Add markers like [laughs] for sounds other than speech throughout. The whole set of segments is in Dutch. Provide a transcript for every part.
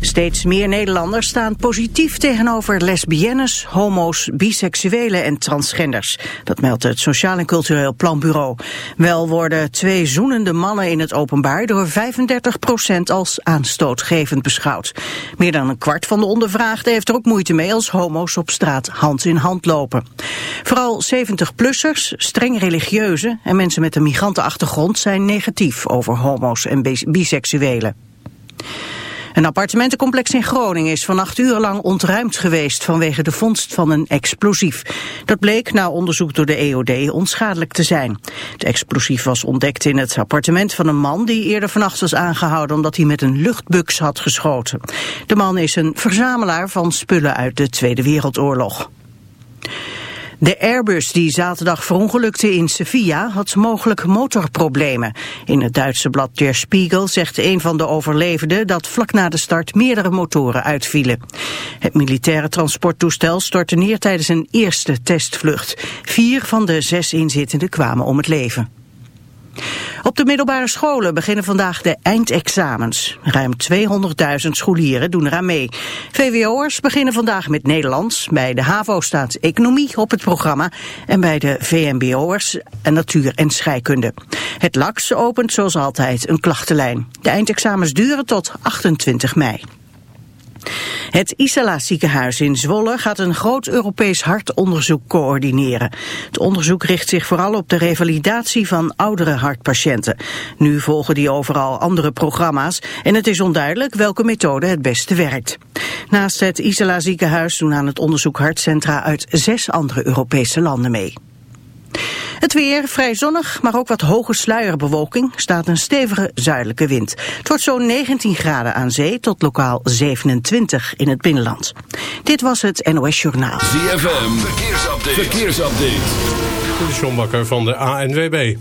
Steeds meer Nederlanders staan positief tegenover lesbiennes, homo's, biseksuelen en transgenders. Dat meldt het Sociaal en Cultureel Planbureau. Wel worden twee zoenende mannen in het openbaar door 35% als aanstootgevend beschouwd. Meer dan een kwart van de ondervraagden heeft er ook moeite mee als homo's op straat hand in hand lopen. Vooral 70-plussers, streng religieuze en mensen met een migrantenachtergrond zijn negatief over homo's en biseksuelen. Een appartementencomplex in Groningen is vannacht urenlang ontruimd geweest vanwege de vondst van een explosief. Dat bleek na onderzoek door de EOD onschadelijk te zijn. Het explosief was ontdekt in het appartement van een man die eerder vannacht was aangehouden omdat hij met een luchtbux had geschoten. De man is een verzamelaar van spullen uit de Tweede Wereldoorlog. De Airbus die zaterdag verongelukte in Sevilla had mogelijk motorproblemen. In het Duitse blad Der Spiegel zegt een van de overlevenden dat vlak na de start meerdere motoren uitvielen. Het militaire transporttoestel stortte neer tijdens een eerste testvlucht. Vier van de zes inzittenden kwamen om het leven. Op de middelbare scholen beginnen vandaag de eindexamens. Ruim 200.000 scholieren doen eraan mee. VWO'ers beginnen vandaag met Nederlands. Bij de HAVO staat economie op het programma. En bij de VMBO'ers natuur en scheikunde. Het LAX opent zoals altijd een klachtenlijn. De eindexamens duren tot 28 mei. Het Isala ziekenhuis in Zwolle gaat een groot Europees hartonderzoek coördineren. Het onderzoek richt zich vooral op de revalidatie van oudere hartpatiënten. Nu volgen die overal andere programma's en het is onduidelijk welke methode het beste werkt. Naast het Isala ziekenhuis doen aan het onderzoek hartcentra uit zes andere Europese landen mee. Het weer vrij zonnig, maar ook wat hoge sluierbewolking. Staat een stevige zuidelijke wind. Het wordt zo'n 19 graden aan zee tot lokaal 27 in het binnenland. Dit was het NOS Journaal. ZFM, verkeersupdate. verkeersupdate. De John Bakker van de ANWB.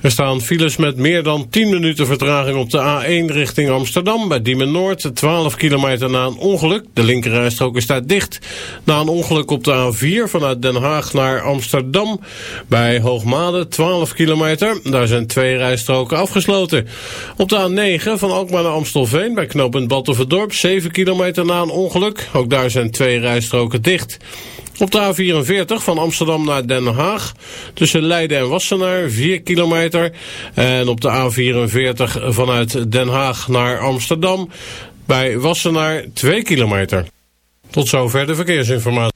Er staan files met meer dan 10 minuten vertraging op de A1 richting Amsterdam. Bij Diemen Noord, 12 kilometer na een ongeluk. De linkerrijstrook is daar dicht. Na een ongeluk op de A4 vanuit Den Haag naar Amsterdam. Bij Hoogmade, 12 kilometer. Daar zijn twee rijstroken afgesloten. Op de A9 van Alkmaar naar Amstelveen bij knooppunt Battenverdorp. 7 kilometer na een ongeluk. Ook daar zijn twee rijstroken dicht. Op de A44 van Amsterdam naar Den Haag. Tussen Leiden en Wassenaar 4 kilometer. En op de A44 vanuit Den Haag naar Amsterdam. Bij Wassenaar 2 kilometer. Tot zover de verkeersinformatie.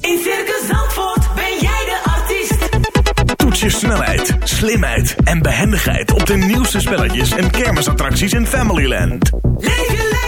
In Circus Zandvoort ben jij de artiest. Toets je snelheid, slimheid en behendigheid op de nieuwste spelletjes en kermisattracties in Familyland. Leef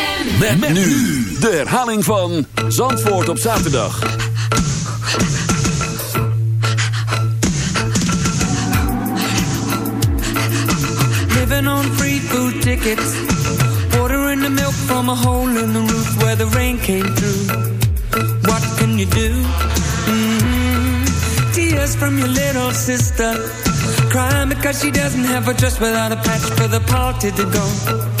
Met, nu de herhaling van Zandvoort op zaterdag. Living on free food tickets. Water in the milk from a hole in the roof where the rain came through. What can you do? Mm-hmm. Tears from your little sister. Crying because she doesn't have a dress without a patch for the party to go.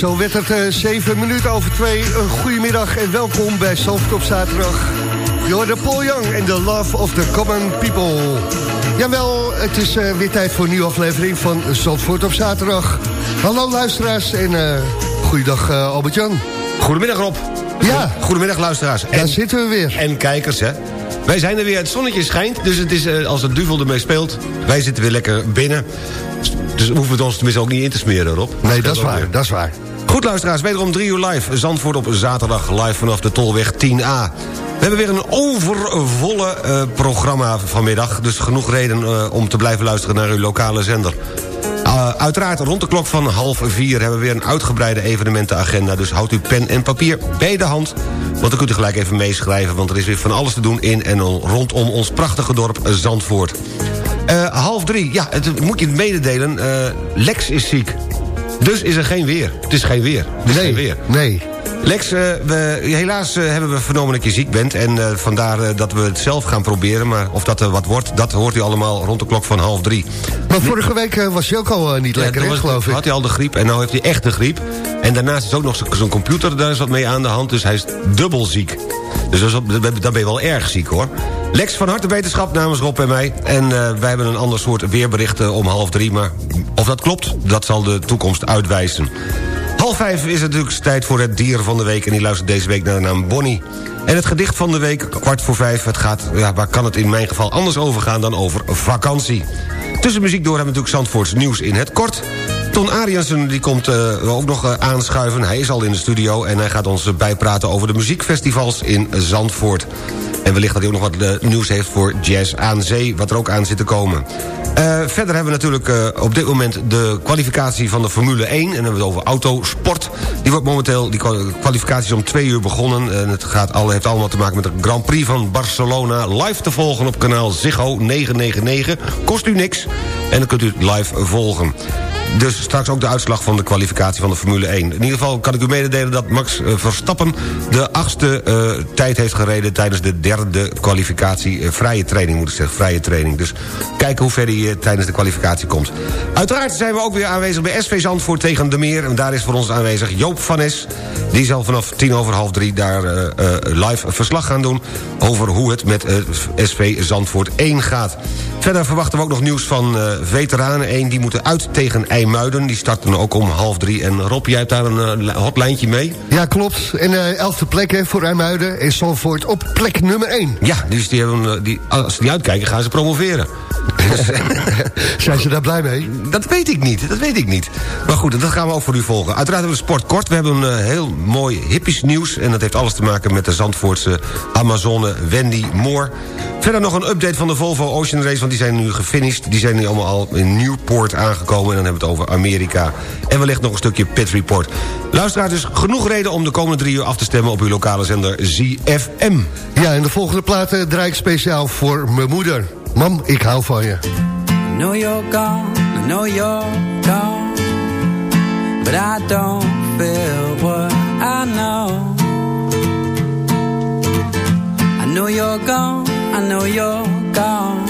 zo werd het eh, zeven minuten over twee. Een goedemiddag en welkom bij Zandvoort op zaterdag. Je hoorde Paul Young en The Love of the Common People. Jawel, het is eh, weer tijd voor een nieuwe aflevering van Zandvoort op zaterdag. Hallo luisteraars en uh, goeiedag Albert-Jan. Goedemiddag Rob. Ja. Goedemiddag luisteraars. Daar zitten we weer. en kijkers, hè. Wij zijn er weer, het zonnetje schijnt, dus het is als het duvel ermee speelt... wij zitten weer lekker binnen. Dus we hoeven het ons tenminste ook niet in te smeren, Rob. Nee, dat is waar, weer. dat is waar. Goed luisteraars, wederom 3 uur live. Zandvoort op zaterdag, live vanaf de Tolweg 10A. We hebben weer een overvolle eh, programma vanmiddag... dus genoeg reden eh, om te blijven luisteren naar uw lokale zender. Uh, uiteraard rond de klok van half vier hebben we weer een uitgebreide evenementenagenda. Dus houdt uw pen en papier bij de hand. Want dan kunt u gelijk even meeschrijven. Want er is weer van alles te doen in en rondom ons prachtige dorp Zandvoort. Uh, half drie, ja, het, moet je het mededelen. Uh, Lex is ziek. Dus is er geen weer. Het is geen weer. Het is nee, geen weer. nee. Lex, uh, we, helaas uh, hebben we vernomen dat je ziek bent... en uh, vandaar dat we het zelf gaan proberen. Maar of dat er wat wordt, dat hoort u allemaal rond de klok van half drie. Maar vorige week was je ook al niet Ja, lekker, was- geloof ik. had hij al de griep en nu heeft hij echt de griep. En daarnaast is ook nog zijn computer, daar is wat mee aan de hand... dus hij is dubbel ziek. Dus dat is dan ben je wel erg ziek, hoor. Lex van harte wetenschap namens Rob en mij. En eh, wij hebben een ander soort weerbericht eh, om half drie... maar of dat klopt, dat zal de toekomst uitwijzen. Half vijf is het natuurlijk tijd voor het dier van de week... en die luistert deze week naar de naam Bonnie. En het gedicht van de week, kwart voor vijf... Het gaat, ja, waar kan het in mijn geval anders over gaan dan over vakantie? Tussen muziek door hebben we natuurlijk Zandvoorts nieuws in het kort... Ton Ariensen die komt eh, ook nog eh, aanschuiven. Hij is al in de studio en hij gaat ons eh, bijpraten over de muziekfestivals in Zandvoort. En wellicht dat hij ook nog wat nieuws heeft voor Jazz aan Zee... wat er ook aan zit te komen. Eh, verder hebben we natuurlijk eh, op dit moment de kwalificatie van de Formule 1... en dan hebben we het over autosport. Die wordt momenteel, die kwa- kwalificatie is om twee uur begonnen... en het gaat al, heeft allemaal te maken met de Grand Prix van Barcelona... live te volgen op kanaal Ziggo 999. Kost u niks en dan kunt u het live volgen. Dus straks ook de uitslag van de kwalificatie van de Formule 1. In ieder geval kan ik u mededelen dat Max eh, Verstappen... de achtste tijd heeft gereden tijdens de derde kwalificatie... vrije training moet ik zeggen, vrije training. Dus kijken hoe ver hij die eh, tijdens de kwalificatie komt. Uiteraard zijn we ook weer aanwezig bij SV Zandvoort tegen de Meer. En daar is voor ons aanwezig Joop van Nes. Die zal vanaf tien over half drie daar eh, eh, live verslag gaan doen... over hoe het met SV Zandvoort 1 gaat. Verder verwachten we ook nog nieuws van eh, veteranen 1. Die moeten uit tegen IJmuiden. Die starten ook om half drie. En Rob, jij hebt daar een eh, hotlijntje mee? Ja, klopt. En eh elfde plek hè, voor Rijmuiden en Zandvoort op plek nummer 1. Ja, dus die hebben, die, als ze die uitkijken gaan ze promoveren. [laughs] Zijn ze daar blij mee? Dat weet ik niet, dat weet ik niet. Maar goed, dat gaan we ook voor u volgen. Uiteraard hebben we sport kort. We hebben een heel mooi hippies nieuws. En dat heeft alles te maken met de Zandvoortse Amazone Wendy Moore. Verder nog een update van de Volvo Ocean Race... want die zijn nu gefinished. Die zijn nu allemaal al in Newport aangekomen. En dan hebben we het over Amerika. En wellicht nog een stukje Pit Report. Luisteraar, dus genoeg reden om de komende drie uur af te stemmen... op uw lokale zender ZFM. Ja, en de volgende plaat eh, draai ik speciaal voor mijn moeder. Mam, ik hou van je. I know you're gone, I know you're gone But I don't feel what I know I know you're gone, I know you're gone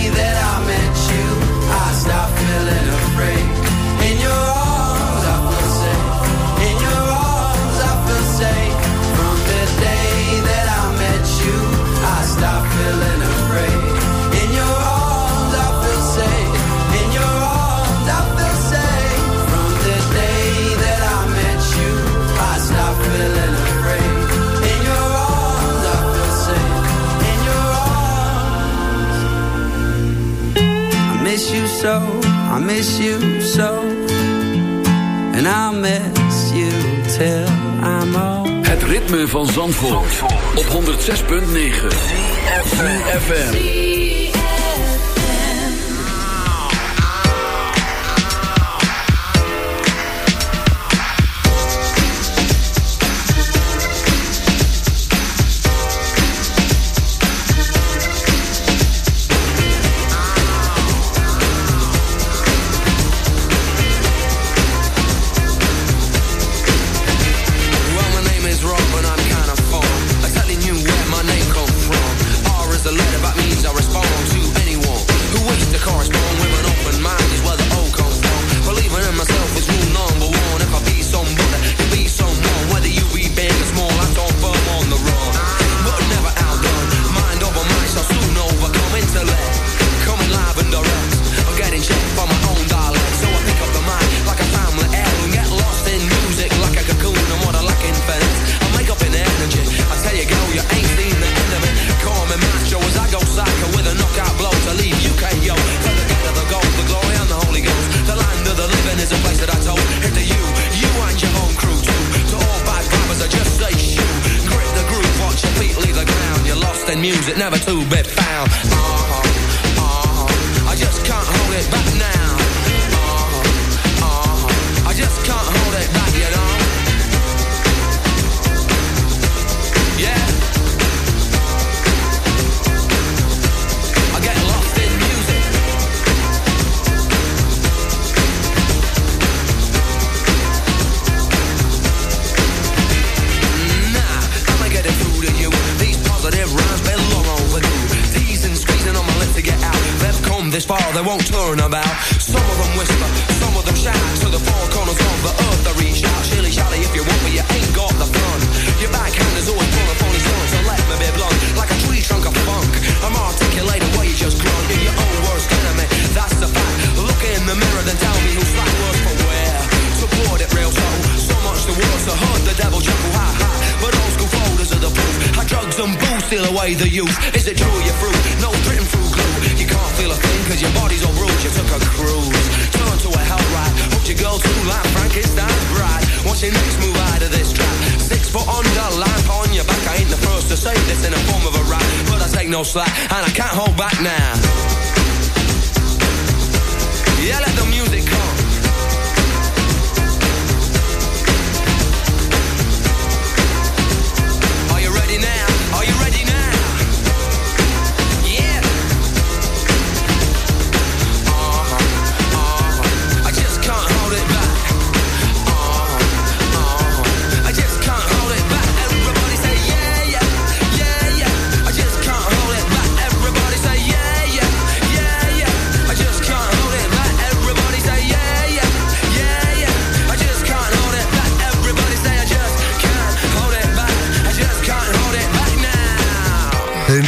so, I miss you so. And I'll miss you till I'm old. Het ritme van Zandvoort, op 106.9 FM. Music, never to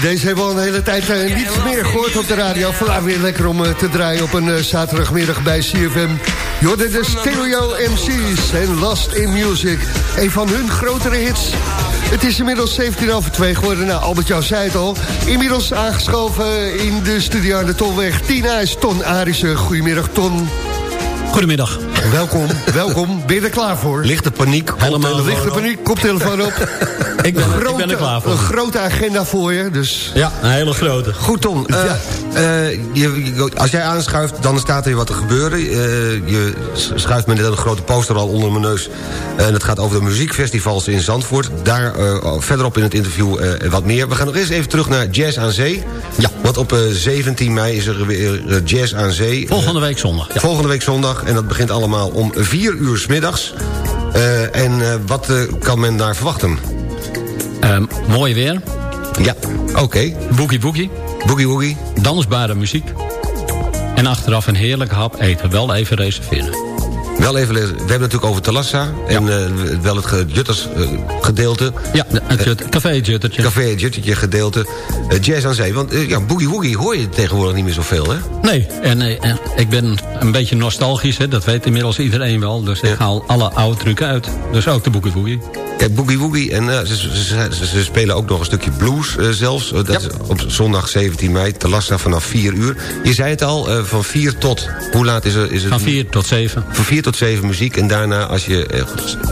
deze hebben we al een hele tijd eh, niet meer gehoord op de radio. Vandaag weer lekker om eh, te draaien op een eh, zaterdagmiddag bij CFM. Jorden de Stereo MC's en Last in Music. Een van hun grotere hits. Het is inmiddels 17 over 2 geworden. Nou, Albert Jan zei het al. Inmiddels aangeschoven in de studio aan de Tolweg. Tina is Ton Arissen. Goedemiddag, Ton. Goedemiddag. Welkom, welkom. Ben je er klaar voor? Lichte paniek. Helemaal. Lichte paniek, koptelefoon op. [laughs] Ik ben, ik ben er klaar Een voor. grote agenda voor je, dus... Ja, een hele grote. Goed, Tom. eh, eh, je, je- als jij aanschuift, dan staat er weer wat te gebeuren. Eh, je schuift met een grote poster al onder mijn neus. En het gaat over de muziekfestivals in Zandvoort. Daar eh, verderop in het interview eh, wat meer. We gaan nog eens even terug naar Jazz aan Zee. Ja. Want op eh, 17 mei is er weer Jazz aan Zee. Volgende week zondag. Ja. Volgende week zondag. En dat begint allemaal om 4 uur 's middags. Eh, en eh, wat eh, kan men daar verwachten? Ehm, mooi weer. Ja, oké. Boogie boogie. Boogie woogie. Dansbare muziek. En achteraf een heerlijke hap eten. Wel even reserveren. Wel even lezen. We hebben het natuurlijk over Talassa. En eh, wel het Jutters eh, gedeelte. Ja, het jut- café Juttertje. Café Juttertje gedeelte. Eh, jazz aan zee. Want eh, ja, boogie woogie hoor je tegenwoordig niet meer zoveel, hè? Nee, en eh, eh, ik ben een beetje nostalgisch. Hè. Dat weet inmiddels iedereen wel. Dus ik haal alle oude trucken uit. Dus ook de boogie boogie. Kijk, boogie woogie. En eh, ze, ze, ze- ze spelen ook nog een stukje blues eh, zelfs. Eh, dat Ja. is op zondag 17 mei. Talassa vanaf 4 uur. Je zei het al, van 4 tot... Hoe laat is, er, is het? Van 4 tot 7. Van 4 tot 7 muziek. En daarna als je,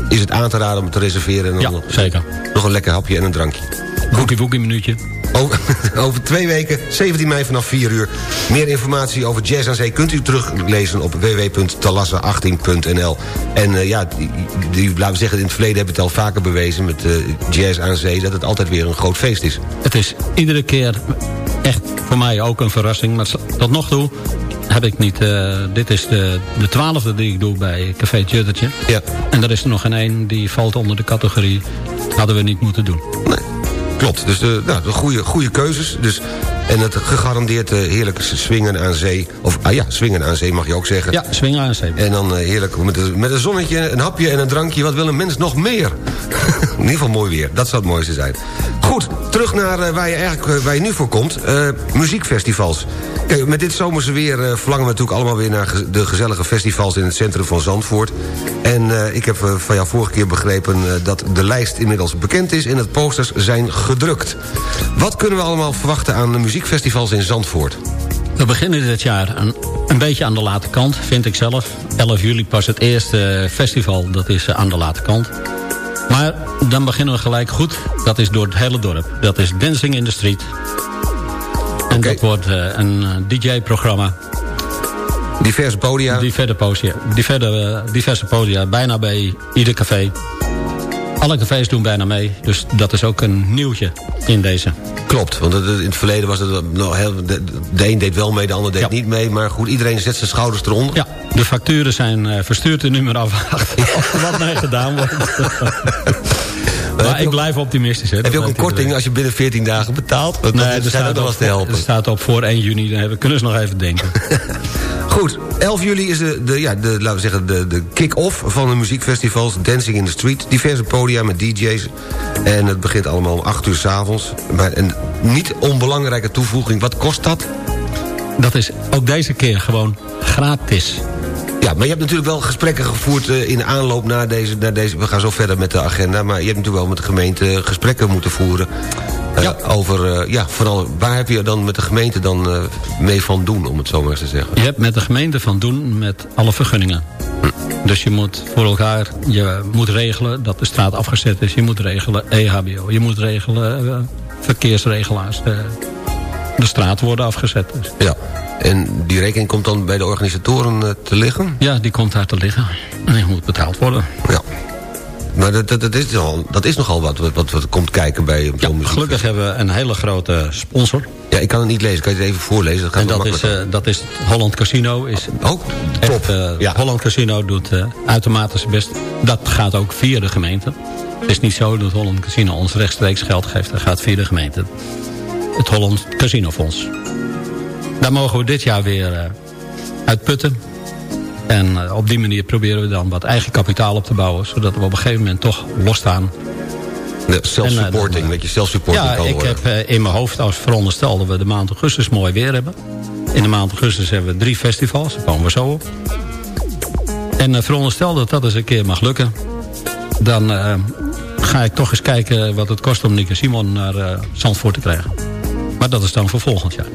is het aan te raden om te reserveren. En dan Ja, nog, zeker. nog een lekker hapje en een drankje. Boogie boogie minuutje. Over, [laughs] over twee weken, 17 mei vanaf 4 uur. Meer informatie over Jazz aan Zee kunt u teruglezen op www.talassa18.nl. En eh, ja, die, die, laten we zeggen, in het verleden hebben we het al vaker bewezen... met eh, Jazz aan Zee, dat het altijd weer een groot feest is. Het is iedere keer echt voor mij ook een verrassing. Maar tot nog toe heb ik niet... eh, dit is de, de twaalfde die ik doe bij Café Juttertje. Ja, En er is er nog geen één die valt onder de categorie... hadden we niet moeten doen. nee, klopt. Dus de, nou, de goede, goede keuzes. Dus, en het gegarandeerd eh, heerlijk swingen aan zee. Of ah ja, swingen aan zee mag je ook zeggen. Ja, swing aan zee. En dan eh, heerlijk met, een- met een zonnetje, een hapje en een drankje. Wat wil een mens nog meer? [laughs] In ieder geval mooi weer. Dat zou het mooiste zijn. Goed, terug naar eh, waar, je eigenlijk, eh, waar je nu voor komt. Eh, muziekfestivals. Kijk, met dit zomerse weer verlangen we natuurlijk allemaal weer... naar de gezellige festivals in het centrum van Zandvoort. En ik heb van jou vorige keer begrepen dat de lijst inmiddels bekend is... en dat posters zijn gedrukt. Wat kunnen we allemaal verwachten aan de muziekfestivals in Zandvoort? We beginnen dit jaar een, een beetje aan de late kant, vind ik zelf. 11 juli pas het eerste festival, dat is aan de late kant. Maar dan beginnen we gelijk goed. Dat is door het hele dorp. Dat is Dancing in the Street. En Oké. dat wordt eh, een eh, DJ-programma. Diverse podia. Diverse podia, diverse, eh, diverse podia. Bijna bij ieder café. Alle cafés doen bijna mee. Dus dat is ook een nieuwtje in deze. Klopt, want in het verleden was het heel, de, de een deed wel mee, de ander deed Ja. niet mee. Maar goed, iedereen zet zijn schouders eronder. Ja, de facturen zijn eh, verstuurd en nu maar afwachten [laughs] wat mee gedaan wordt. [laughs] maar ik blijf optimistisch. Hè, Heb je ook een korting als je binnen 14 dagen betaalt? Nee, dat er zijn ook staat, nog te helpen. er staat op voor 1 juni. Dan hebben, kunnen ze nog even denken. [laughs] Goed, 11 juli is de, de, ja, de, laten we zeggen, de, de kick-off van de muziekfestivals. Dancing in the Street. Diverse podia met DJ's. En het begint allemaal om 8 uur s'avonds. Maar een niet onbelangrijke toevoeging. Wat kost dat? Dat is ook deze keer gewoon gratis. Ja, maar je hebt natuurlijk wel gesprekken gevoerd eh, in de aanloop naar deze, naar deze... We gaan zo verder met de agenda. Maar je hebt natuurlijk wel met de gemeente gesprekken moeten voeren. eh, Ja. Over, eh, ja, vooral, waar heb je dan met de gemeente dan mee van doen, om het zo maar eens te zeggen? Je hebt met de gemeente van doen met alle vergunningen. Dus je moet voor elkaar, je moet regelen dat de straat afgezet is. Je moet regelen EHBO. Je moet regelen verkeersregelaars. De, straat worden afgezet. Dus. Ja. En die rekening komt dan bij de organisatoren eh, te liggen? Ja, die komt daar te liggen. En die moet betaald worden. Ja. Maar dat, dat, dat, is, nogal, dat is nogal wat, wat, komt kijken bij Ja, gelukkig hebben we een hele grote sponsor. Ja, ik kan het niet lezen. Kan je het even voorlezen? Dat gaat En dat is, eh, dat is Holland Casino. Is Ook top. echt, eh, ja. Holland Casino doet eh, uitermate zijn best. Dat gaat ook via de gemeente. Het is niet zo dat Holland Casino ons rechtstreeks geld geeft. Dat gaat via de gemeente. Het Holland Casino Fonds. Daar mogen we dit jaar weer eh, uitputten. En eh, op die manier proberen we dan wat eigen kapitaal op te bouwen. Zodat we op een gegeven moment toch losstaan. De self-supporting, eh, dat je self-supporting Ja, kan ik worden. heb in mijn hoofd als veronderstel dat we de maand augustus mooi weer hebben. In de maand augustus hebben we drie festivals, daar komen we zo op. En veronderstel dat dat eens een keer mag lukken... dan ga ik toch eens kijken wat het kost om Nick en Simon naar eh, Zandvoort te krijgen. Maar dat is dan voor volgend jaar.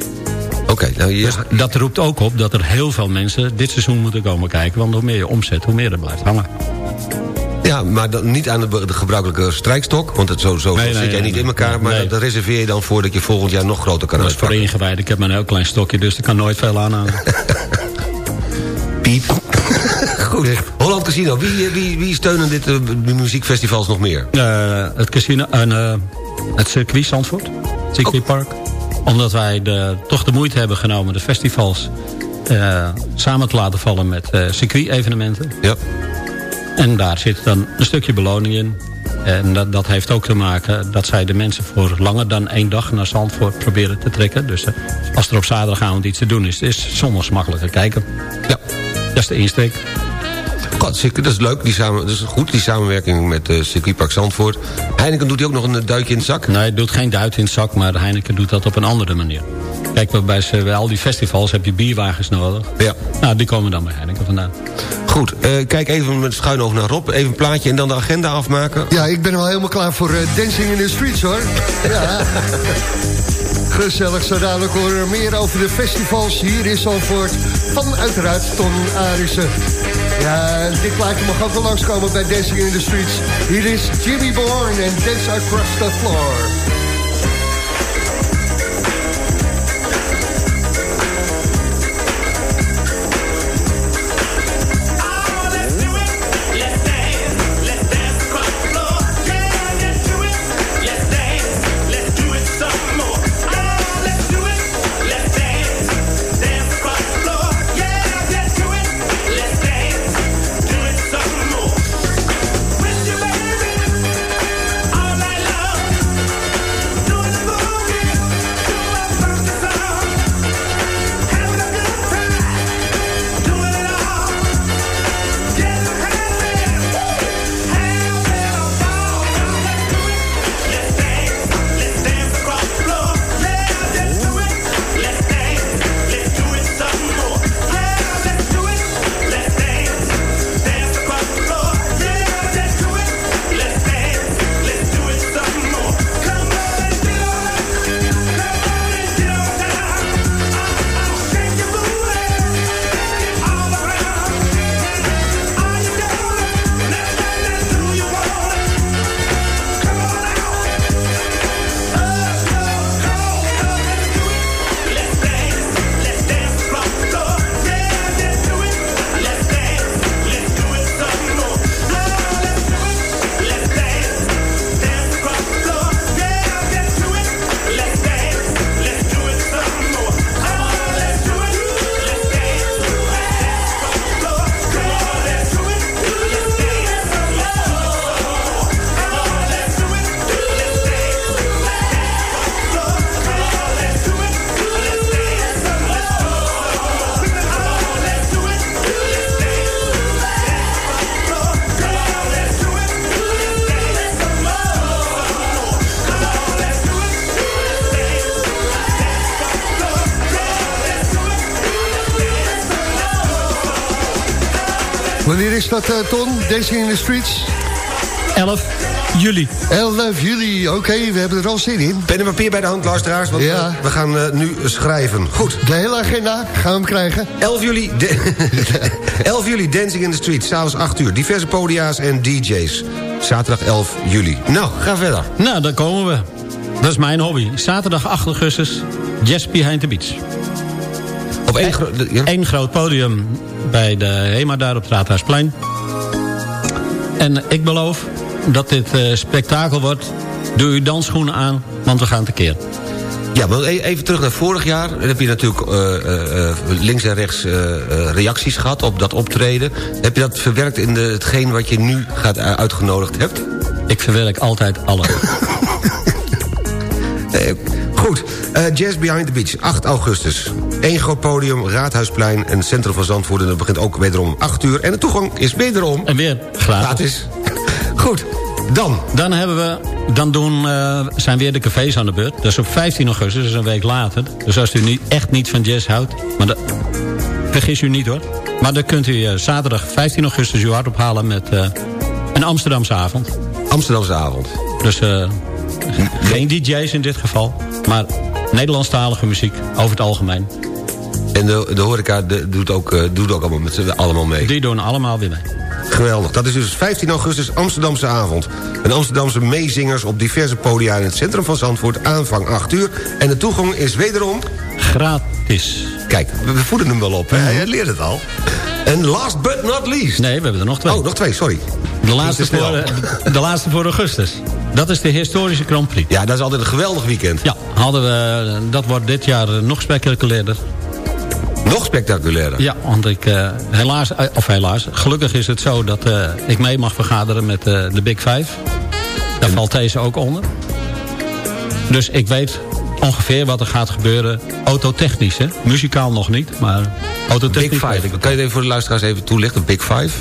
Oké, nou je, Dus dat roept ook op dat er heel veel mensen dit seizoen moeten komen kijken. Want hoe meer je omzet, hoe meer er blijft hangen. ja, maar dan niet aan de, de gebruikelijke strijkstok. Want het, zo, zo Nee, zit nee, jij nee, niet in elkaar. Maar dat reserveer je dan voor dat je volgend jaar nog groter kan Dat is voor uitpakken. ingewijd. Ik heb maar een heel klein stokje, dus er kan nooit veel aan. [laughs] Piep. [laughs] Goed. Holland Casino, wie, wie, wie steunen dit eh, muziekfestivals nog meer? Eh, het casino en eh, het circuit Zandvoort, circuitpark. Omdat wij de, toch de moeite hebben genomen de festivals eh, samen te laten vallen met eh circuit-evenementen. Ja. En daar zit dan een stukje beloning in. En dat, dat heeft ook te maken dat zij de mensen voor langer dan één dag naar Zandvoort proberen te trekken. Dus eh, als er op zaterdagavond iets te doen is, is zondags makkelijker kijken. Ja. Dat is de insteek. God, circuit, dat is leuk, die samen, dat is goed, die samenwerking met uh, circuitpark Zandvoort. Heineken doet hij ook nog een duikje in het zak? Nee, het doet geen duit in het zak, maar Heineken doet dat op een andere manier. Kijk, bij, bij, bij al die festivals heb je bierwagens nodig. Ja. Nou, die komen dan bij Heineken vandaan. Goed, uh, kijk even met schuin over naar Rob. Even een plaatje en dan de agenda afmaken. Ja, ik ben wel helemaal klaar voor uh, Dancing in the Streets, hoor. [laughs] Ja. Gezellig, zo dadelijk horen we meer over de festivals hier in Zandvoort. Van uiteraard Ton Arissen. Ja, dit plaatje mag ook wel langskomen bij Dancing in the Streets. Hier is Jimmy Bourne en Dance Across the Floor. Is dat, eh, Ton? Dancing in the Streets? 11 juli. 11 juli, oké, we hebben er al zin in. Pen en papier bij de hand, luisteraars, want Ja. eh, we gaan eh, nu schrijven. Goed, De hele agenda, gaan we hem krijgen? 11 juli, de- [laughs] 11 juli Dancing in the Street, s'avonds 8 uur. Diverse podia's en DJ's. Zaterdag 11 juli. Nou, ga verder. Nou, daar komen we. Dat is mijn hobby. Zaterdag 8 augustus, Jazz Behind the Beach. Op één gro- de- ja? Eén groot podium bij de HEMA daar op het Raadhuisplein. En ik beloof dat dit eh, spektakel wordt. Doe uw dansschoenen aan, want we gaan tekeer. Ja, maar e- even terug naar vorig jaar. Dan heb je natuurlijk eh, eh, links en rechts reacties gehad op dat optreden. Heb je dat verwerkt in de, hetgeen wat je nu gaat uitgenodigd hebt? Ik verwerk altijd alles. [laughs] Goed, Jazz Behind the Beach, 8 augustus. Eén groot podium, Raadhuisplein en het centrum van Zandvoort. En dat begint ook wederom om 8 uur. En de toegang is wederom En weer gratis. gratis. [laughs] Goed, dan. Dan, hebben we, dan doen, eh, zijn weer de cafés aan de beurt. Dat is op 15 augustus, dat is een week later. Dus als u niet, echt niet van jazz houdt... Maar dat, vergis u niet hoor. Maar dan kunt u eh, zaterdag 15 augustus uw hart ophalen... met eh, een Amsterdamse avond. Amsterdamse avond. Dus geen DJ's in dit geval. Maar Nederlandstalige muziek over het algemeen. En de, de horeca de- doet, ook, eh, doet ook allemaal, met allemaal mee. Die doen allemaal weer mee. Geweldig. Dat is dus 15 augustus Amsterdamse avond. Een Amsterdamse meezingers op diverse podia in het centrum van Zandvoort. Aanvang 8 uur. En de toegang is wederom... Gratis. Kijk, we, we voeden hem wel op. Hè? Hij leert het al. En last but not least... Nee, we hebben er nog twee. Oh, nog twee, sorry. de, laatste voor, eh, de laatste voor augustus. Dat is de historische Grand Prix. Ja, dat is altijd een geweldig weekend. Ja, hadden we, dat wordt dit jaar eh, nog spectaculairder. Nog spectaculairder. Ja, want ik eh, helaas, eh, of helaas, gelukkig is het zo dat eh, ik mee mag vergaderen met eh, de Big Five. Daar valt deze ook onder. Dus ik weet ongeveer wat er gaat gebeuren. Autotechnisch, hè? Muzikaal nog niet, maar autotechnisch Big Five. Kan je het even voor de luisteraars even toelichten? Big Five?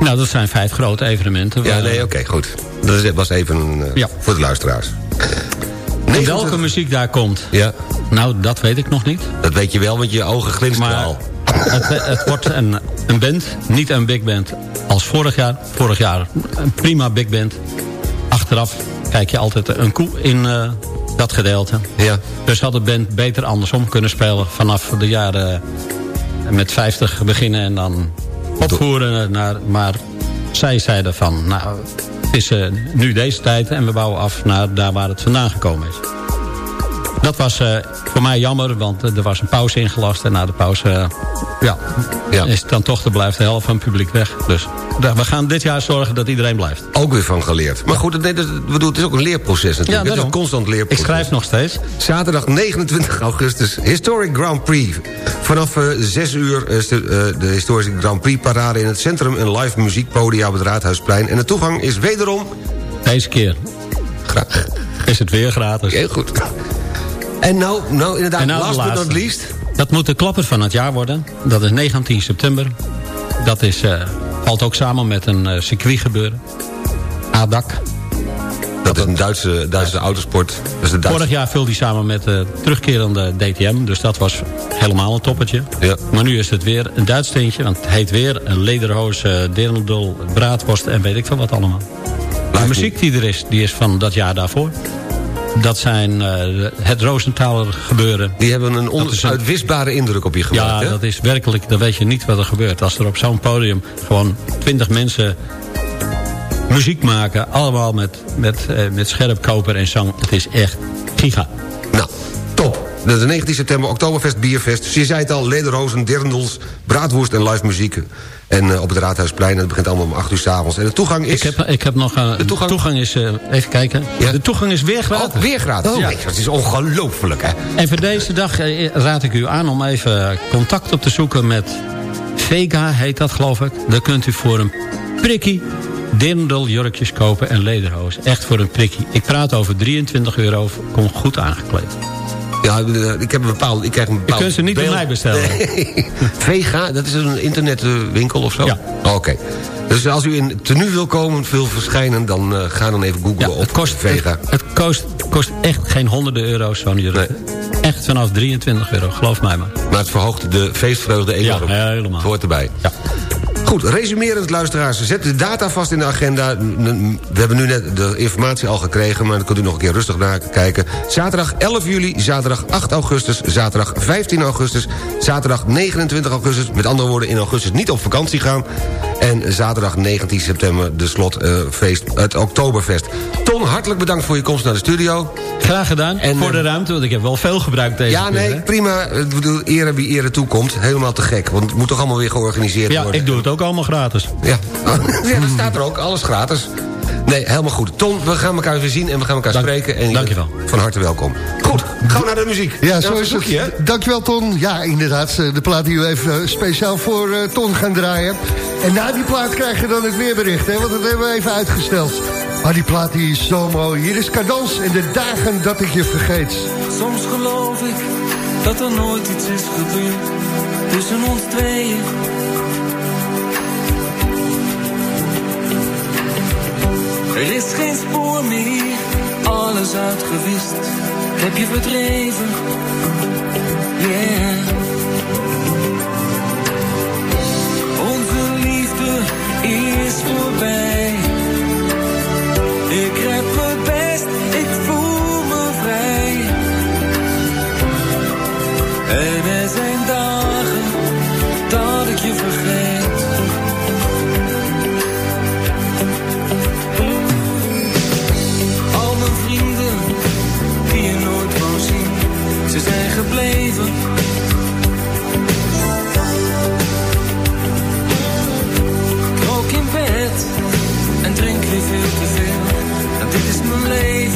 Nou, dat zijn vijf grote evenementen. Ja, waar- nee, oké, goed. Dat was even eh, Ja. voor de luisteraars. En 29 welke muziek daar komt, Ja, nou, dat weet ik nog niet. dat weet je wel, want je ogen glinsteren Maar al. het, het wordt een, een band, niet een big band als vorig jaar. Vorig jaar een prima big band. Achteraf kijk je altijd een koe in eh, dat gedeelte. Ja. Dus had de band beter andersom kunnen spelen vanaf de jaren met 50 beginnen en dan opvoeren naar... Maar zij zeiden van, nou, het is eh, nu deze tijd en we bouwen af naar daar waar het vandaan gekomen is. Dat was eh, voor mij jammer, want eh, er was een pauze ingelast. En na de pauze eh, ja, Ja. is het dan toch, er blijft de helft van het publiek weg. Dus we gaan dit jaar zorgen dat iedereen blijft. Ook weer van geleerd. Maar goed, het, het, het, bedoel, het is ook een leerproces natuurlijk. het is een constant Ik leerproces. schrijf nog steeds. Zaterdag 29 augustus, Historic Grand Prix. Vanaf eh 6 uur is de, de Historische Grand Prix parade in het centrum... een live muziekpodia op het Raadhuisplein. En de toegang is wederom... Deze keer Graag. is het weer gratis. Heel goed. En nou, nou inderdaad, En nou last but not least... Dat moet de klapper van het jaar worden. Dat is 19 september. Dat is, eh, valt ook samen met een eh, circuit gebeuren. ADAC. Dat is een Duitse, Duitse autosport. De Duitse... Vorig jaar viel die samen met de terugkerende DTM. Dus dat was helemaal een toppertje. Ja. Maar nu is het weer een Duits tintje. Want het heet weer een lederhoos, uh, dirndl, braadworst en weet ik veel wat allemaal. De muziek die er is, die is van dat jaar daarvoor. Dat zijn eh, het Roosenthaler gebeuren. Die hebben een onuitwisbare indruk op je gemaakt, Ja, hè? dat is werkelijk, dan weet je niet wat er gebeurt. Als er op zo'n podium gewoon twintig mensen muziek maken. Allemaal met, met, eh, met scherp koper en zang. Het is echt giga. De 19 september, Oktoberfest, Bierfest. Dus je zei het al, lederhozen, dirndels, braadworst en live muziek. En eh, op het Raadhuisplein, en het begint allemaal om 8 uur s'avonds. En de toegang is... Ik heb, ik heb nog... eh, De toegang- toegang is... eh, even kijken. Ja. De toegang is weer gratis. ook weer gratis. Oh, Ja. dat is ongelooflijk, hè? En voor deze dag raad ik u aan om even contact op te zoeken met Vega, heet dat geloof ik. Dan kunt u voor een prikkie dirndl-jurkjes kopen en lederhoos. Echt voor een prikkie. Ik praat over 23 euro, kom goed aangekleed. Ja, eh, ik heb een bepaald... Ik krijg een Je bepaald kunt ze niet bij mij bestellen. Nee. [laughs] Vega, dat is een internetwinkel of zo? Ja. Oké. Dus als u in tenue wil komen, wil verschijnen... dan eh, ga dan even googlen Ja, op het kost, Vega. het, het kost, kost echt geen honderden euro's zo'n jurk. Echt vanaf 23 euro, geloof mij maar. Maar het verhoogt de feestvreugde enorm. Ja, helemaal. Het hoort erbij. Ja. Goed, resumerend luisteraars. Zet de data vast in de agenda. We hebben nu net de informatie al gekregen... maar dan kunt u nog een keer rustig nakijken. Zaterdag 11 juli, zaterdag 8 augustus... zaterdag 15 augustus, zaterdag 29 augustus... met andere woorden in augustus niet op vakantie gaan... en zaterdag 19 september de slotfeest, het Oktoberfest. Ton, hartelijk bedankt voor je komst naar de studio. Graag gedaan. En, voor de eh, ruimte, want ik heb wel veel gebruikt deze Ja, keer, nee, hè. prima. Ik bedoel, ere wie ere toekomt. Helemaal te gek, want het moet toch allemaal weer georganiseerd Ja, worden. ik doe het ook allemaal gratis. Ja. [laughs] ja, dat staat er ook. Alles gratis. Nee, helemaal goed. Ton, we gaan elkaar weer zien en we gaan elkaar Dank- spreken. En je dankjewel. Van harte welkom. Goed, gaan we naar de muziek. Ja, zo is verzoekje, hè? het. Dankjewel, Ton. Ja, inderdaad. eh, De plaat die we even eh, speciaal voor eh, Ton gaan draaien. En na die plaat krijg je dan het weerbericht, hè? Want dat hebben we even uitgesteld. Maar die plaat die is zo mooi. Hier is Cadans en de dagen dat ik je vergeet. Soms geloof ik dat er nooit iets is gebeurd tussen ons tweeën. Is geen spoor meer, alles uitgewist. Heb je verdreven? Yeah. Onze liefde is voorbij. Ik heb het best, ik voel me vrij. En veel te veel. En dit is mijn leven.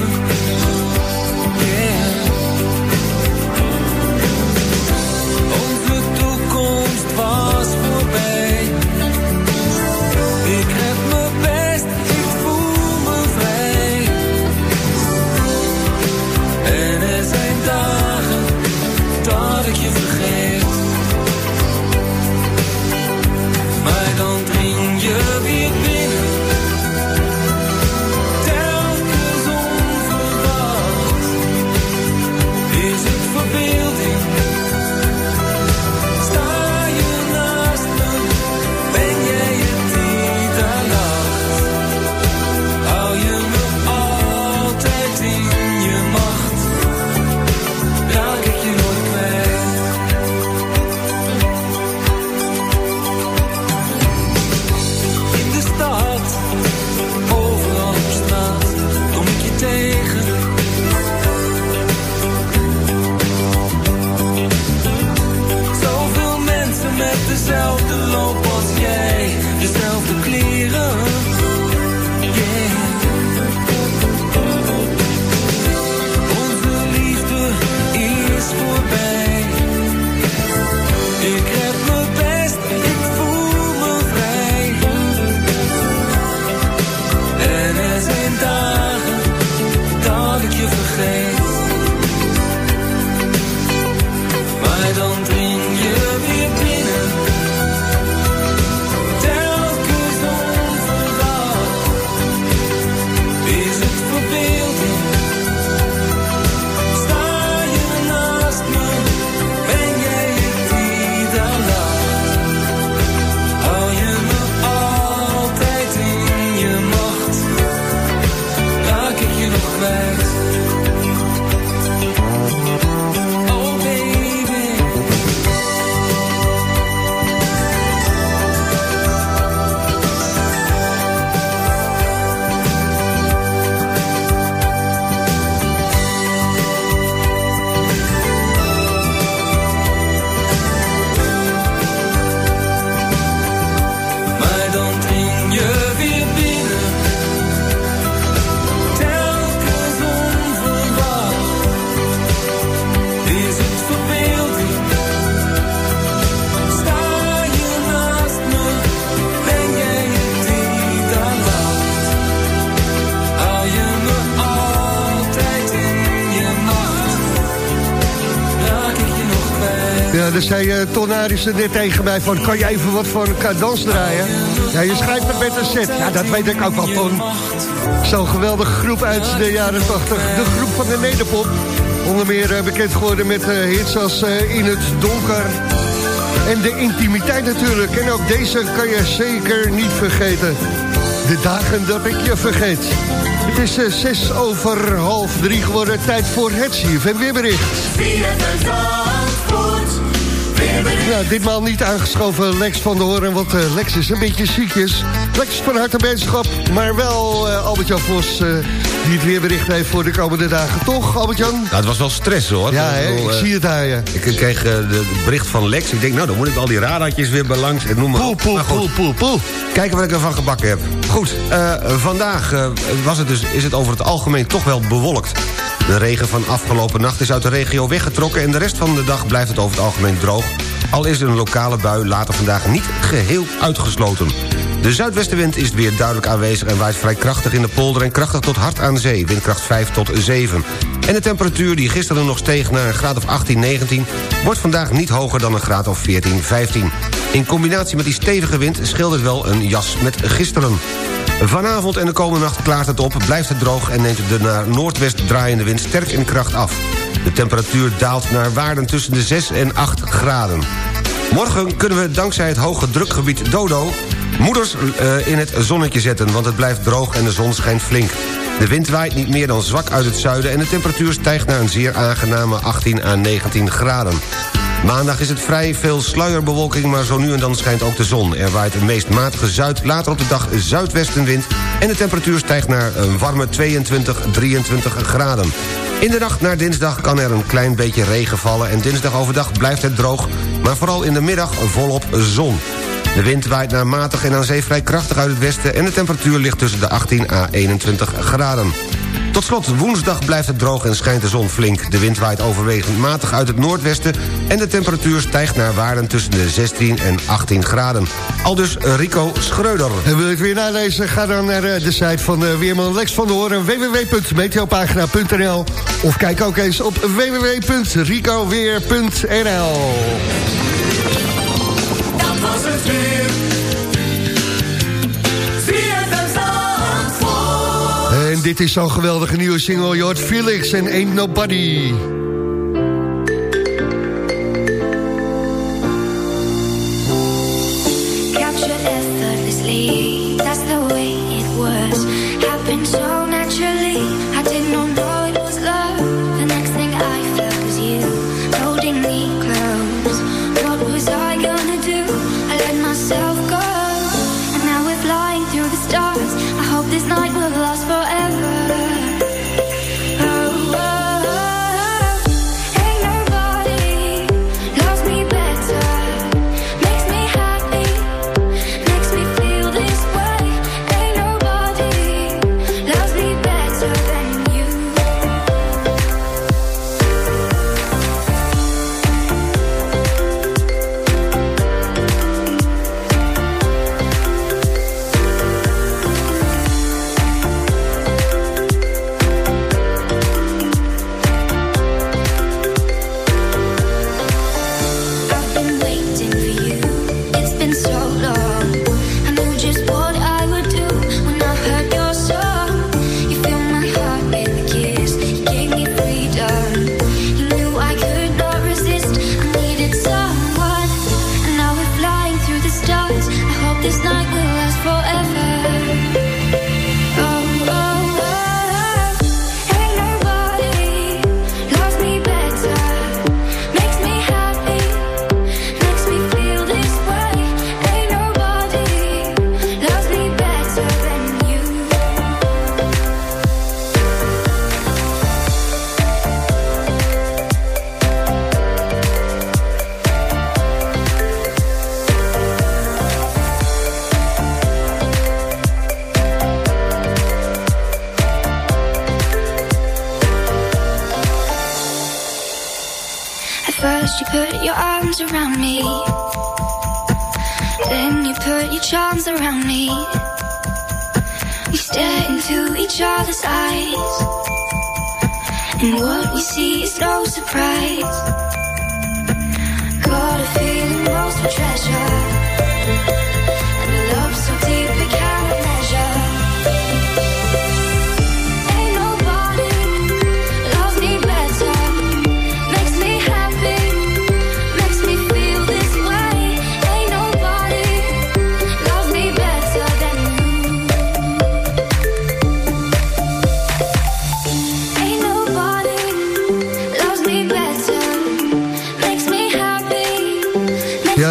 Dan zei uh, Ton Arissen net tegen mij van... kan je even wat voor een cadans draaien? Ja, je schrijft het met een set. Ja, dat weet ik ook wel, Ton. Zo'n geweldige groep uit de jaren 80. De groep van de Nederpop. Onder meer eh, bekend geworden met eh, hits als eh, In het Donker. En de intimiteit natuurlijk. En ook deze kan je zeker niet vergeten. De dagen dat ik je vergeet. Het is eh, zes over half drie geworden. Tijd voor het CFM weerbericht. Nou, ditmaal niet aangeschoven Lex van der Hoorn, want eh, Lex is een beetje ziekjes. Lex van harte beterschap, maar wel eh, Albert-Jan Vos... eh, die het weerbericht heeft voor de komende dagen. Toch, Albert-Jan? Nou, het was wel stress hoor. Ja, ik zie het daar, ja. Ik kreeg de, het bericht van Lex. Ik denk, nou, dan moet ik al die radartjes weer bij langs en noem maar Poel, poel, poel, poel, poel. Kijken wat ik ervan gebakken heb. Goed, vandaag was het dus, is het over het algemeen toch wel bewolkt. De regen van afgelopen nacht is uit de regio weggetrokken... en de rest van de dag blijft het over het algemeen droog. Al is een lokale bui later vandaag niet geheel uitgesloten. De zuidwestenwind is weer duidelijk aanwezig en waait vrij krachtig in de polder... en krachtig tot hard aan zee, windkracht 5 tot 7. En de temperatuur die gisteren nog steeg naar een graad of 18, 19... wordt vandaag niet hoger dan een graad of 14, 15. In combinatie met die stevige wind scheelt het wel een jas met gisteren. Vanavond en de komende nacht klaart het op, blijft het droog... en neemt de naar noordwest draaiende wind sterk in kracht af. De temperatuur daalt naar waarden tussen de 6 en 8 graden. Morgen kunnen we dankzij het hoge drukgebied Dodo... moeders eh, in het zonnetje zetten, want het blijft droog en de zon schijnt flink. De wind waait niet meer dan zwak uit het zuiden... en de temperatuur stijgt naar een zeer aangename 18 à 19 graden. Maandag is het vrij veel sluierbewolking, maar zo nu en dan schijnt ook de zon. Er waait een meest matige zuid, later op de dag zuidwestenwind... en de temperatuur stijgt naar een warme 22, 23 graden. In de nacht naar dinsdag kan er een klein beetje regen vallen... en dinsdag overdag blijft het droog, maar vooral in de middag volop zon. De wind waait naar matig en aan zee vrij krachtig uit het westen... en de temperatuur ligt tussen de 18 à 21 graden. Tot slot, woensdag blijft het droog en schijnt de zon flink. De wind waait overwegend matig uit het noordwesten... en de temperatuur stijgt naar waarden tussen de 16 en 18 graden. Aldus Rico Schreuder. En wil je het weer nalezen? Ga dan naar eh, de site van de Weerman Lex van der Hoorn... www.meteopagina.nl Of kijk ook eens op www.ricoweer.nl Dat was het weer. Dit is zo'n geweldige nieuwe single. Je Felix en Ain't Nobody.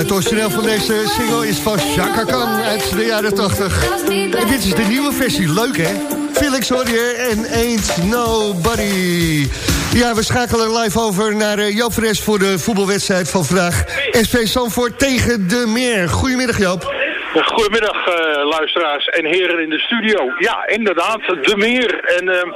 Het origineel van deze single is van Chaka Khan uit de jaren 80. En dit is de nieuwe versie. Leuk, hè? Felix Horrier en Ain't Nobody. Ja, we schakelen live over naar eh, Joop Fres voor de voetbalwedstrijd van vandaag. SV Zandvoort tegen de Meer. Goedemiddag, Joop. Goedemiddag eh, luisteraars en heren in de studio. Ja, inderdaad, De Meer. En eh,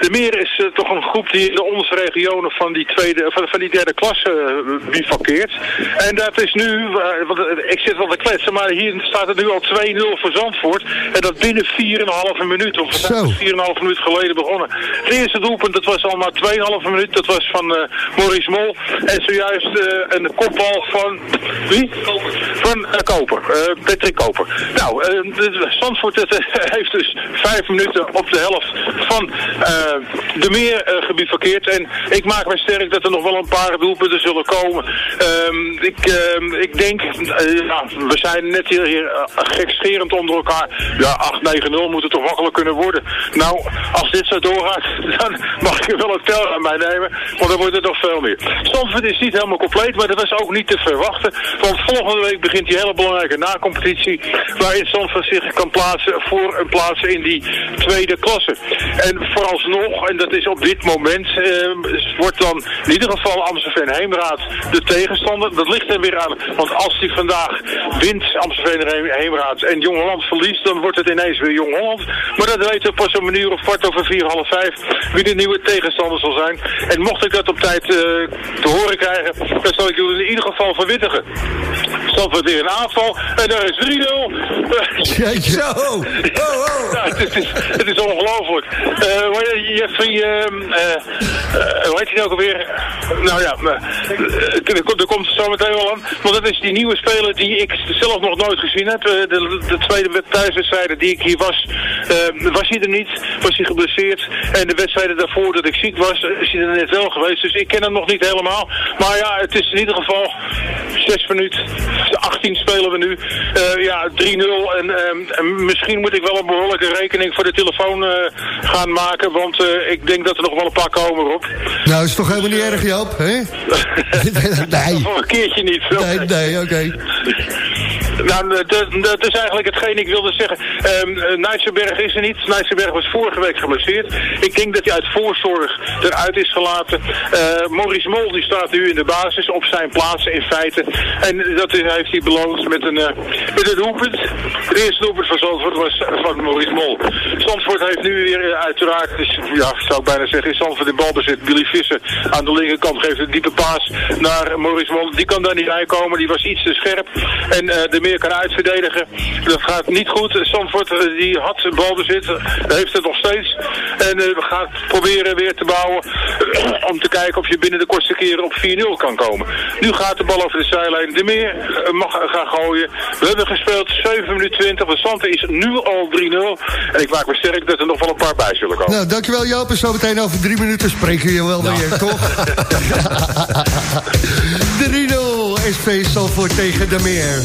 De Meer is eh, toch een groep die in de onderste regionen van die, tweede, van, van die derde klasse uh, bivakkeert. En dat is nu, eh, want ik zit wel te kletsen, maar hier staat het nu al 2-0 voor Zandvoort. En dat binnen 4,5 minuut, of we zijn 4,5 minuut geleden begonnen. Het eerste doelpunt, dat was al maar 2,5 minuut, dat was van eh, Maurice Mol. En zojuist eh, een kopbal van, wie? Van eh, Koper, eh, Patrick Koper. Nou, eh, Zandvoort [laughs] heeft dus 5 minuten op de helft van eh, de meer eh, gebied verkeerd. En ik maak me sterk dat er nog wel een paar doelpunten zullen komen. Ehm, ik, ehm, ik denk, eh, ja, we zijn net hier, hier eh, onder elkaar. Ja, 8-9-0 moet het toch makkelijk kunnen worden. Nou, als dit zo doorgaat, [laughs] dan mag ik er wel een tel aan mij nemen. Want dan wordt het nog veel meer. Zandvoort is niet helemaal compleet, maar dat was ook niet te verwachten. Want volgende week begint die hele belangrijke nacompetitie. Waarin Zandvoort zich kan plaatsen voor een plaats in die tweede klasse. En vooralsnog, en dat is op dit moment, eh, wordt dan in ieder geval Amstelveen Heemraad de tegenstander. Dat ligt er weer aan, want als die vandaag wint, Amstelveen Heem- Heemraad, en Jong Holland verliest, dan wordt het ineens weer Jong Holland. Maar dat weten we pas een uur of kwart over vier, half vijf, wie de nieuwe tegenstander zal zijn. En mocht ik dat op tijd eh, te horen krijgen, dan zal ik jullie in ieder geval verwittigen. Zandvoort weer een aanval, en daar is 3-0. Zo! Ja, het, is, het is ongelooflijk. Eh, Jeffrey, ehm, eh, eh, hoe heet hij nou ook alweer? Nou ja, er komt- er komt zo meteen wel aan. Want dat is die nieuwe speler die ik zelf nog nooit gezien heb. De, de tweede wed- thuiswedstrijden die ik hier was, eh, was hij er niet. Was hij geblesseerd. En de wedstrijden daarvoor dat ik ziek was, is hij er net wel geweest. Dus ik ken hem nog niet helemaal. Maar ja, het is in ieder geval 6 minuten, 18 spelen we nu. Eh, ja, 3-0. En, ehm, en misschien moet ik wel een behoorlijke rekening voor de telefoon eh, gaan maken. Want eh, ik denk dat er nog wel een paar komen op. Nou, is toch helemaal niet erg, Joop, hè? [laughs] nee. Voor een keertje niet. Nee, nee, oké. Nou, dat, is eigenlijk hetgeen ik wilde zeggen. Ehm eh, Nijtsenberg is er niet. Nijtsenberg was vorige week geblesseerd. Ik denk dat hij uit voorzorg eruit is gelaten. Maurice Mol die staat nu in de basis op zijn plaats in feite. En dat is- heeft hij beloond met een, eh, met een doelpunt. Het eerste doelpunt van Zandvoort was van Maurice Mol. Zandvoort heeft nu weer eh, uiteraard, dus, ja, zou ik bijna zeggen, Zandvoort in balbezit. Billy Visser aan de linkerkant geeft een diepe paas naar Maurice Mol. Die kan daar niet bij komen, die was iets te scherp. En eh, de meer kan uitverdedigen. Dat gaat niet goed. Zandvoort die had balbezit, heeft het nog steeds. En we gaan proberen weer te bouwen om te kijken of je binnen de kortste keren op 4-0 kan komen. Nu gaat de bal over de zijlijn. De meer mag gaan gooien. We hebben gespeeld 7 minuten 20. De stand is nu al 3-0. En ik maak me sterk dat er nog wel een paar bij zullen komen. Nou, dankjewel Joop. En zo meteen over drie minuten spreken we je wel weer, toch? de Rino SV Zandvoort tegen de Meer.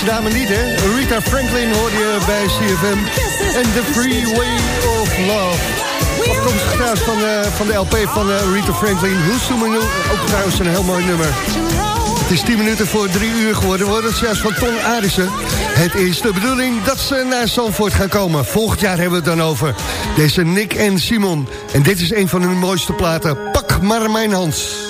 Deze dame niet, hè? Rita Franklin hoorde je bij CFM. En The Freeway of Love. Afkomstig trouwens van, eh, van de LP van eh, Rita Franklin. Hoesoemen ook trouwens een heel mooi nummer. Het is 10 minuten voor 3 uur geworden. We horen juist van Ton Arissen. Het is de bedoeling dat ze naar Zandvoort gaan komen. Volgend jaar hebben we het dan over. Deze Nick en Simon. En dit is een van hun mooiste platen. Pak maar mijn hand.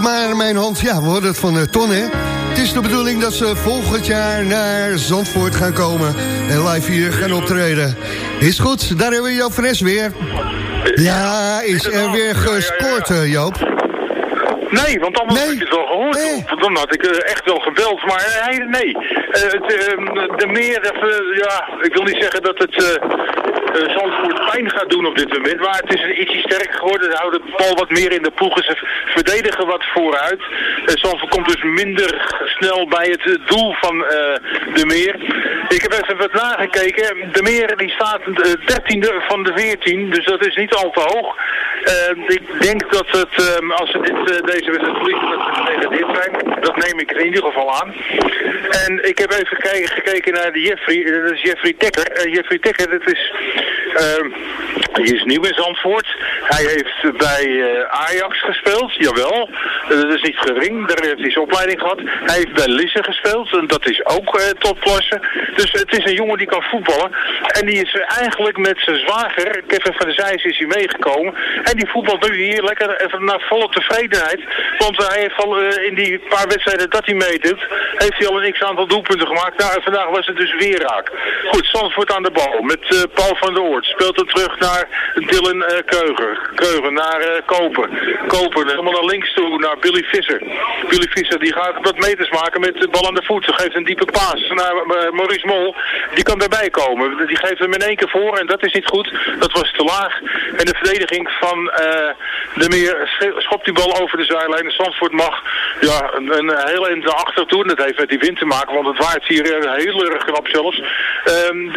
maar mijn hand. Ja, we hoorden het van uh, Ton, hè? Het is de bedoeling dat ze volgend jaar naar Zandvoort gaan komen... en live hier gaan optreden. Is goed, daar hebben we Joop Fres weer. Ja, is er weer gescoord, uh, Joop? Nee, want anders had ik het wel gehoord. Of Dan had ik eh, echt wel gebeld, maar hij, nee. Eh, het, ehm, de meer, ja, ik wil niet zeggen dat het eh, eh, Zandvoort pijn gaat doen op dit moment, maar het is een ietsje sterk geworden. Ze houden de bal wat meer in de ploegen, ze verdedigen wat vooruit. Uh, Zandvoort komt dus minder snel bij het eh, doel van de meer. Ik heb even wat nagekeken. De meer die staat de 13e van de 14, dus dat is niet al te hoog. Ik denk dat het, als ze dit, deze wedstrijd verliezen, dat ze gedegradeerd zijn. Dat neem ik in ieder geval aan. En ik heb even gekeken, naar de Jeffrey, dat is Jeffrey Tekker. Jeffrey Tekker, dat is hij is nieuw in Zandvoort. Hij heeft bij Ajax gespeeld, jawel. Dat is niet gering, daar heeft hij zijn opleiding gehad. Hij heeft bij Lisse gespeeld, en dat is ook topklasse. Dus het is een jongen die kan voetballen. En die is eigenlijk met zijn zwager, Kevin van der Zijs, is hij meegekomen. En die voetbalt nu hier lekker even naar volle tevredenheid. Want hij heeft al in die paar wedstrijden dat hij meedoet, heeft hij al een x-aantal doelpunten gemaakt. Nou, vandaag was het dus weer raak. Goed, Zandvoort aan de bal met Paul van der Oort. Speelt het terug naar Dylan uh, Keuger. Keuger naar Koper. Koper helemaal naar links toe naar Billy Visser. Billy Visser die gaat wat meters maken met de bal aan de voet. Ze geeft een diepe paas naar Maurice Mol. Die kan erbij komen. Die geeft hem in één keer voor en dat is niet goed. Dat was te laag. En de verdediging van de meer schopt die bal over de zijlijn. Zandvoort mag ja, een, een heel eind achter toe. Dat heeft met die wind te maken, want het waait hier heel erg knap zelfs. Um,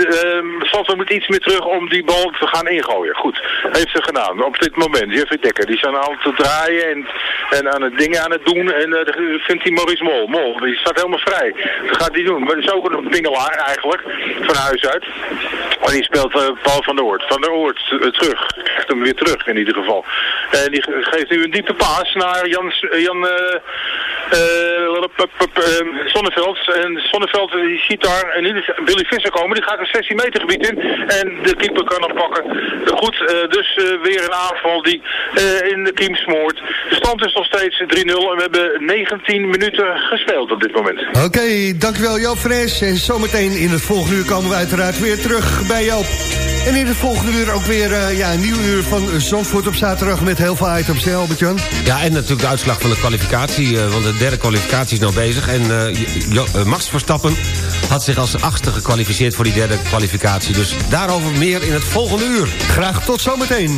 moet iets meer terug om die bal te gaan ingooien. Goed, heeft ze gedaan. Op dit moment, Jeffrey Dekker, die zijn aan het draaien en, en aan het dingen aan het doen. En uh, vindt hij Maurice Mol. Mol, die staat helemaal vrij. Dat gaat hij doen. Maar dat is ook een pingelaar eigenlijk, van huis uit. Maar die speelt uh, Paul van der Oort. Van der Oort terug. Krijgt hem weer terug in ieder geval. En die geeft nu een diepe paas naar Jan, Jan Sonneveld. En Sonneveld die ziet daar en nu Billy Visser komen. Die gaat een 16 meter gebied in. En de keeper kan hem pakken. Goed, dus weer een aanval die in de kiem smoort. De stand is nog steeds 3-0 en we hebben 19 minuten gespeeld op dit moment. Oké, dankjewel Joop Fres. En zometeen in het volgende uur komen we uiteraard weer terug bij Joop. En in het volgende uur ook weer ja, een nieuw uur van Zandvoort op zaterdag... met heel veel items, hè Albert-Jan? Ja, en natuurlijk de uitslag van de kwalificatie. Uh, want de derde kwalificatie is nou bezig. En uh, Max Verstappen had zich als achtste gekwalificeerd voor die derde kwalificatie. Dus daarover meer in het volgende uur. Graag tot zometeen.